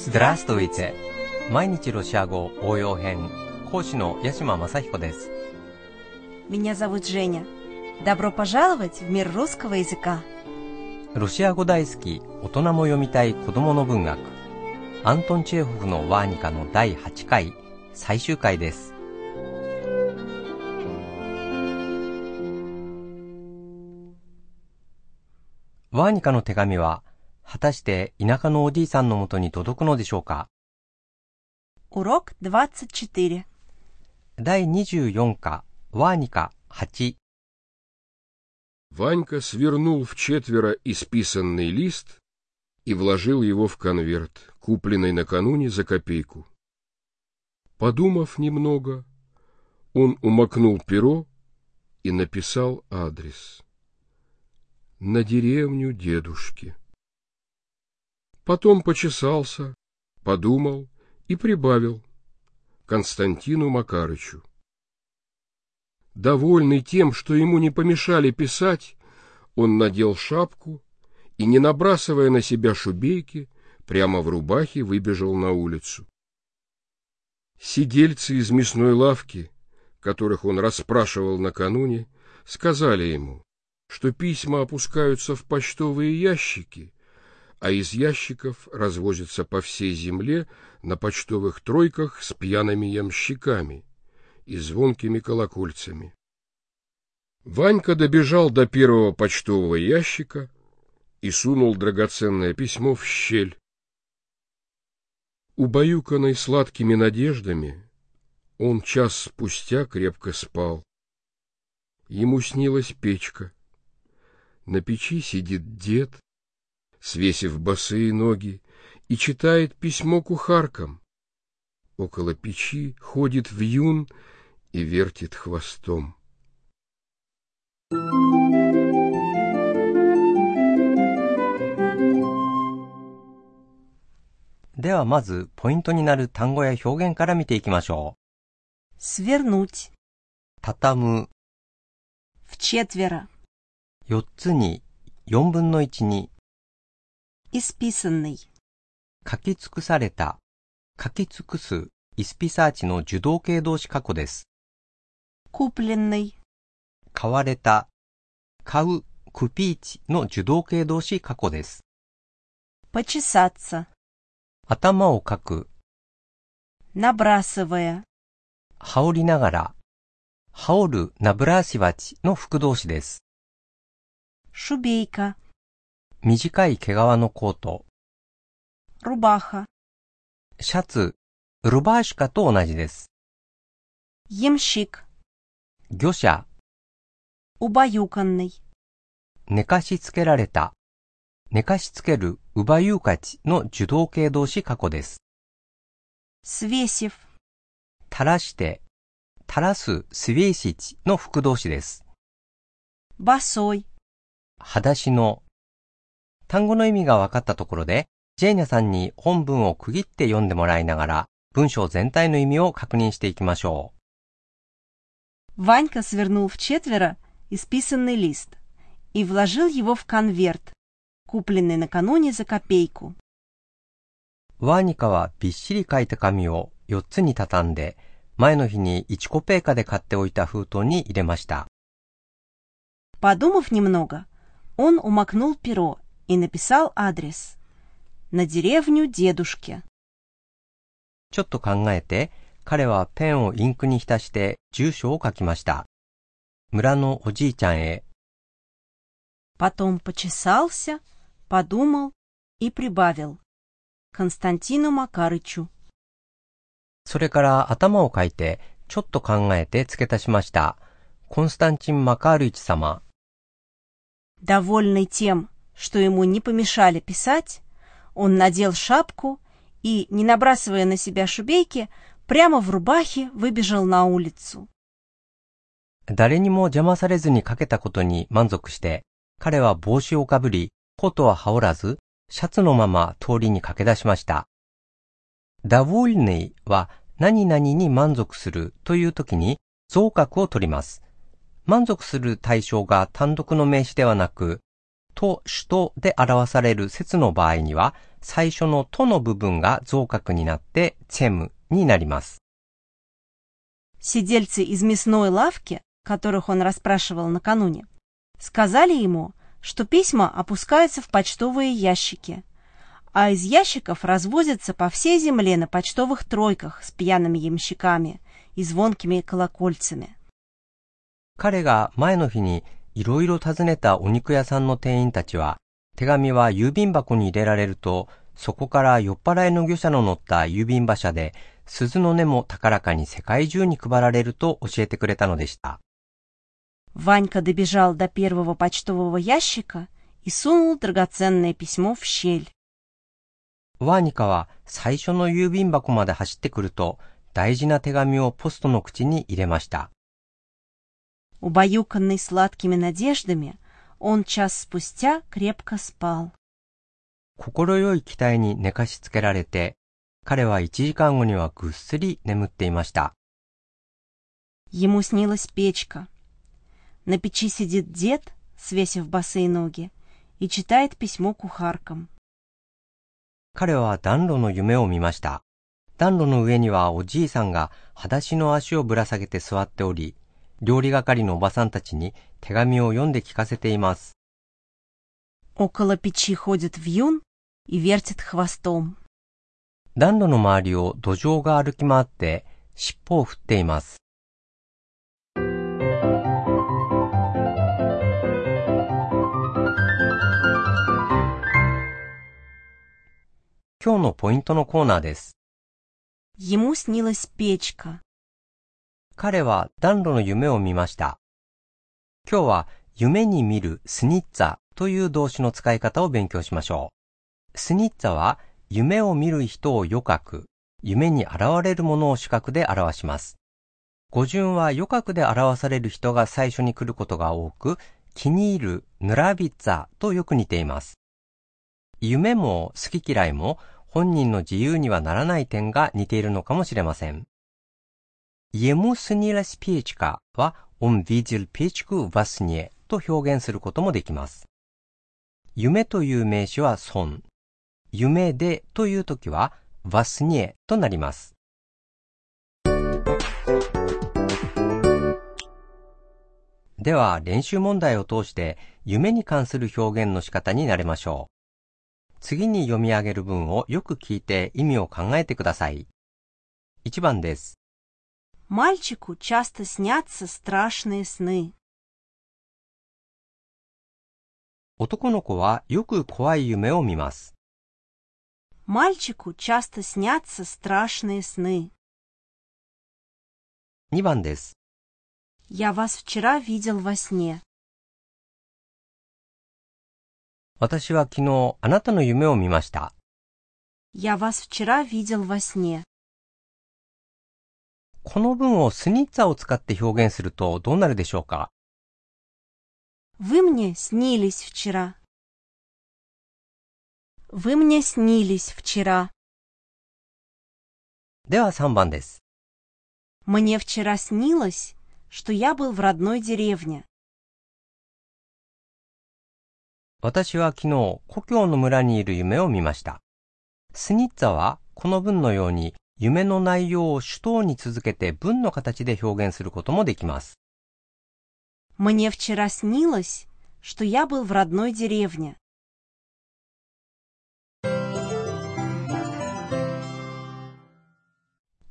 Здравствуйте! 毎日ロシア語応用編講師の八島正彦です Меня зовут Женя. Добро пожаловать в мир русского языка. ロシア語大好き大人も読みたい子供の文学アントン・チェーホフのワーニカの第8回最終回ですワーニカの手紙は 果たして田舎のおじいさんのもとに届くのでしょうか Урок 24. 第24課ワーニカ8 Ванька свернул в четверо исписанный лист и вложил его в конверт, купленный накануне за копейку. Подумав немного, он умокнул перо и написал адрес. На деревню дедушки. Потом почесался, подумал и прибавил Константину Макарычу. Довольный тем, что ему не помешали писать, он надел шапку и, не набрасывая на себя шубейки, прямо в рубахе выбежал на улицу. Сидельцы из мясной лавки, которых он расспрашивал накануне, сказали ему, что письма опускаются в почтовые ящики, а из ящиков развозятся по всей земле на почтовых тройках с пьяными ямщиками и звонкими колокольцами. Ванька добежал до первого почтового ящика и сунул драгоценное письмо в щель. Убаюканный сладкими надеждами, он час спустя крепко спал. Ему снилась печка. На печи сидит дед, свесив босые ноги, и читает письмо кухаркам. Около печи ходит вьюн и вертит хвостом. ではまずポイントになる単語や表現から見ていきましょ Свернуть. う。畳む、 В четверо. 4つに、4分の1に、 Исписанный. 書き尽くされた、書き尽くす、イスピサーチの受動形動詞過去です。 Купленный. 買われた、買う、クピーチの受動形動詞過去です。 Почесаться. 頭をかく、 Набрасывая. 羽織りながら、羽織るナブラーシワチの副動詞です。 Шубейка. 短い毛皮のコート。ルバーハ。シャツ、ルバーシカと同じです。イムシク。魚者。ウバユーカンネイ。寝かしつけられた。寝かしつける、うばゆーかちの受動形動詞過去です。スヴィーシフ。垂らして、垂らすスヴィべシチの副動詞です。ばそい。裸足の、単語の意味が分かったところで、ジェイニャさんに本文を区切って読んでもらいながら、文章全体の意味を確認していきましょう。Ванька свернул в четверо исписанный лист и вложил его в конверт, купленный накануне за копейку. ワーニカはびっしり書いた紙を4つに畳んで、前の日に1コペーカで買っておいた封筒に入れました。Подумав немного, он умокнул перо и написал адрес. На деревню дедушки. ちょっと考えて、彼はペンをインクに浸して住所を書きました。村のおじいちゃんへ、 Потом почесался, подумал и прибавил. Константину Макарычу. それから頭をかいて、ちょっと考えて付け足しました。コンスタンチン・マカールイチ様。 Довольный тем, что ему не помешали писать, он надел шапку и, не набрасывая на себя шубейки, прямо в рубахе выбежал на улицу. 誰にも邪魔されずにかけたことに満足して、彼は帽子をかぶり、コートは羽織らず、シャツのまま通りに駆け出しました。ダヴォルネイは何々に満足するという時に増格を取ります。満足する対象が単独の名詞ではなく、 と、主とで表される説の場合には、 最初のとの部分が増角になってチェムになります。 Сидельцы из мясной лавки, которых он расспрашивал накануне, сказали ему, что письма опускаются в почтовые ящики, а из ящиков развозятся по всей земле на почтовых тройках с пьяными ямщиками и звонкими колокольцами. 彼が前の日に いろいろ尋ねたお肉屋さんの店員たちは、手紙は郵便箱に入れられると、そこから酔っ払いの業者の乗った郵便馬車で、鈴の音も高らかに世界中に配られると教えてくれたのでした。 Ванька добежал до первого почтового ящика и сунул драгоценное письмо в щель. ワーニカは最初の郵便箱まで走ってくると、大事な手紙をポストの口に入れました。 Убаюканный сладкими надеждами, он час спустя крепко спал. 心よい期待に寝かしつけられて、彼は1時間後にはぐっすり眠っていました。 Ему снилась печка. На печи сидит дед, свесив босые ноги, и читает письмо кухаркам. 彼は暖炉の夢を見ました。暖炉の上にはおじいさんが裸足の足をぶら下げて座っており、 料理係のおばさんたちに手紙を読んで聞かせています。 Около печи ходит вьюн и вертит хвостом. 暖炉の周りを土壌が歩き回って尻尾を振っています。今日のポイントのコーナーです。 Ему снилась печка. 彼は暖炉の夢を見ました。今日は夢に見るスニッツァという動詞の使い方を勉強しましょう。スニッツァは夢を見る人を余角、夢に現れるものを主角で表します。語順は余角で表される人が最初に来ることが多く、気に入る、ヌラビッツァとよく似ています。夢も好き嫌いも本人の自由にはならない点が似ているのかもしれません。Ему снилась печка は Он видел печку во сне と表現することもできます。夢という名詞は損。夢でという時は во сне となります。では練習問題を通して夢に関する表現の仕方になれましょう。次に読み上げる文をよく聞いて意味を考えてください。1番です。 Мальчику часто снятся страшные сны. 男の子はよく怖い夢を見ます。 Мальчику часто снятся страшные сны. 2番です。 Я вас вчера видел во сне. 私は昨日あなたの夢を見ました。 Я вас вчера видел во сне. この文をスニッツァを使って表現するとどうなるでしょうか Вы мне снились вчера. Вы мне снились вчера. では3番です。 Мне вчера снилось, что я был в родной деревне. 私は昨日故郷の村にいる夢を見ました。スニッツァはこの文のように 夢の内容を主語に続けて文の形で表現することもできます。 Мне вчера снилось, что я был в родной деревне.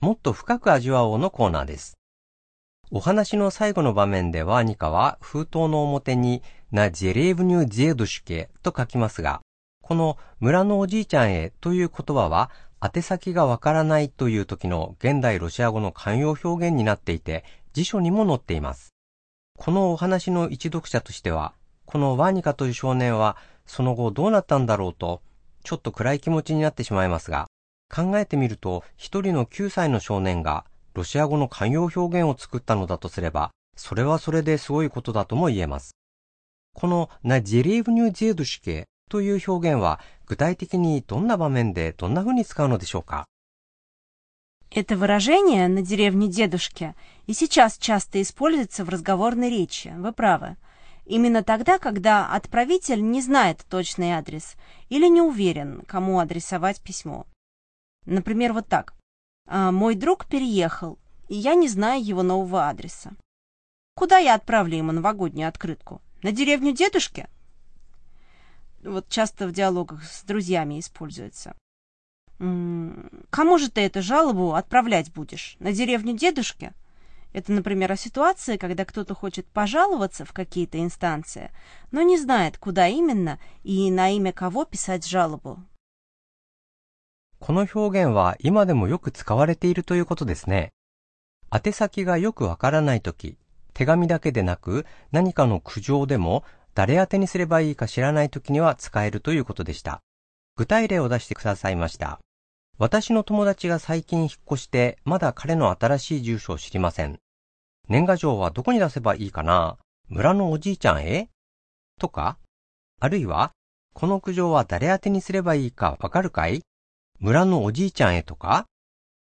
もっと深く味わおうのコーナーです。お話の最後の場面でワーニカは封筒の表になジェレーブニュージェードシュケと書きますが、この村のおじいちゃんへという言葉は 宛先がわからないという時の現代ロシア語の慣用表現になっていて辞書にも載っています。このお話の一読者としては、このワーニカという少年はその後どうなったんだろうと、ちょっと暗い気持ちになってしまいますが、考えてみると、一人の9歳の少年がロシア語の慣用表現を作ったのだとすれば、それはそれですごいことだとも言えます。このナジェレーブニュージェードシケという表現は具体的にどんな場面でどんな風に使うのでしょうか Это выражение на деревне дедушки и сейчас часто используется в разговорной речи, вы правы. Именно тогда, когда отправитель не знает точный адрес или не уверен, кому адресовать письмо. Например, вот так. «А, «Мой друг переехал, и я не знаю его нового адреса. Куда я отправлю ему новогоднюю открытку? На деревню дедушки?» Вот часто в диалогах с друзьями используется. «Кому же ты эту жалобу отправлять будешь? На деревню дедушки?» Это, например, о ситуации, когда кто-то хочет пожаловаться в какие-то инстанции, но не знает, куда именно и на имя кого писать жалобу. この表現は今でもよく使われているということですね。宛先がよくわからないとき、手紙だけでなく何かの苦情でも 誰宛にすればいいか知らないときには使えるということでした。具体例を出してくださいました。私の友達が最近引っ越してまだ彼の新しい住所を知りません。年賀状はどこに出せばいいかな？村のおじいちゃんへ？とか、あるいは、この苦情は誰宛てにすればいいかわかるかい？村のおじいちゃんへとか？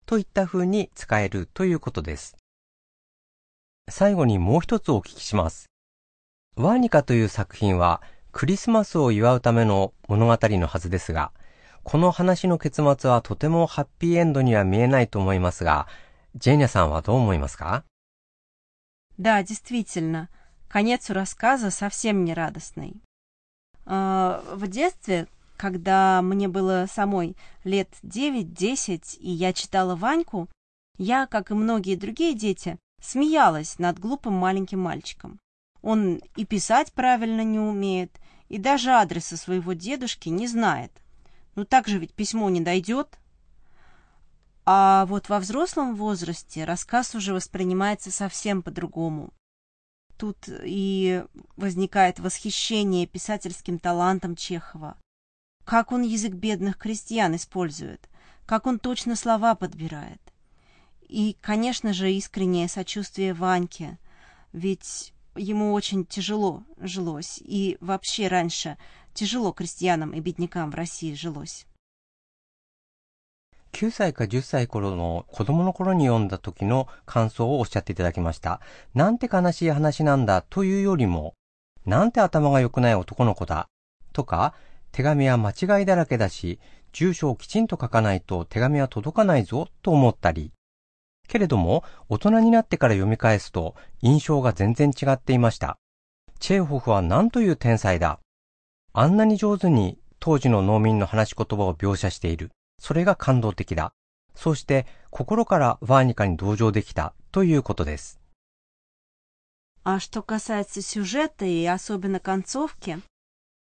といった風に使えるということです。最後にもう一つお聞きします。ワーニカという作品はクリスマスを祝うための物語のはずですが、この話の結末はとてもハッピーエンドには見えないと思いますが、ジェーニャさんはどう思いますか Да, действительно, конец у рассказа совсем не радостный. В детстве, когда мне было самой лет 9-10, и я читала Ваньку, я, как и многие другие дети, смеялась над глупым маленьким мальчиком. Он и писать правильно не умеет, и даже адреса своего дедушки не знает. Ну так же ведь письмо не дойдет. А вот во взрослом возрасте рассказ уже воспринимается совсем по-другому. Тут и возникает восхищение писательским талантом Чехова. Как он язык бедных крестьян использует, как он точно слова подбирает. И, конечно же, искреннее сочувствие Ваньке, ведь ему очень тяжело жилось, и вообще раньше тяжело крестьянам и беднякам в России жилось. 9歳か10歳頃の子供の頃に読んだ時の感想をおっしゃっていただきました。なんて悲しい話なんだというよりも、なんて頭が良くない男の子だとか、手紙は間違いだらけだし、住所をきちんと書かないと手紙は届かないぞと思ったり、 けれども、大人になってから読み返すと、印象が全然違っていました。チェーホフは何という天才だ。あんなに上手に当時の農民の話し言葉を描写している。それが感動的だ。そして心からワーニカに同情できたということです。А что касается сюжета и особенно концовки,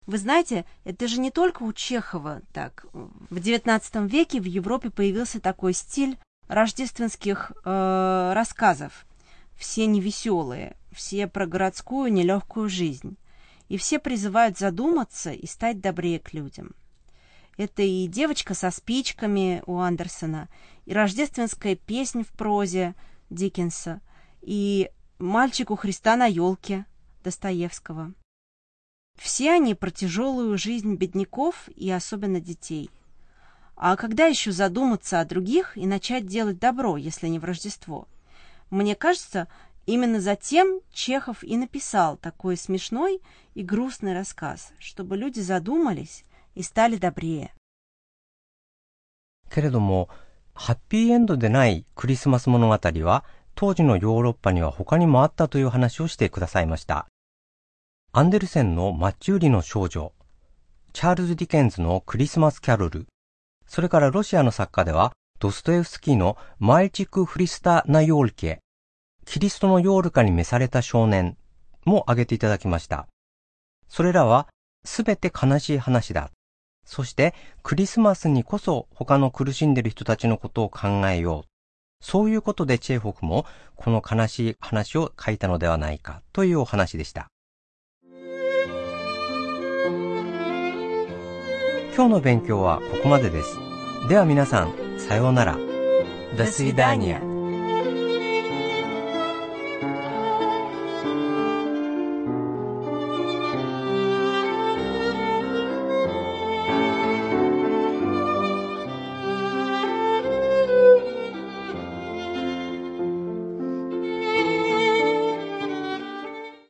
вы знаете, это же не только у Чехова так. В XIX веке в Европе появился такой стиль рождественских э, рассказов. Все невеселые, все про городскую нелегкую жизнь. И все призывают задуматься и стать добрее к людям. Это и «Девочка со спичками» у Андерсона, и рождественская песнь в прозе Диккенса, и «Мальчик у Христа на елке» Достоевского. Все они про тяжелую жизнь бедняков и особенно детей. А когда еще задуматься о других и начать делать добро, если не в Рождество? Мне кажется, именно затем Чехов и написал такой смешной и грустный рассказ, чтобы люди задумались и стали добрее. けれども、ハッピーエンドでないクリスマス物語は、当時のヨーロッパには他にもあったという話をしてくださいました。アンデルセンのマッチューリの少女、チャールズ・ディケンズのクリスマス・キャロル、 それからロシアの作家では、ドストエフスキーのМальчик у Христа на ёлке、キリストの ёлка に召された少年も挙げていただきました。それらはすべて悲しい話だ。そしてクリスマスにこそ他の苦しんでいる人たちのことを考えよう。そういうことでチェーホフもこの悲しい話を書いたのではないかというお話でした。今日の勉強はここまでです。では皆さん、さようなら。ダスイダーニア。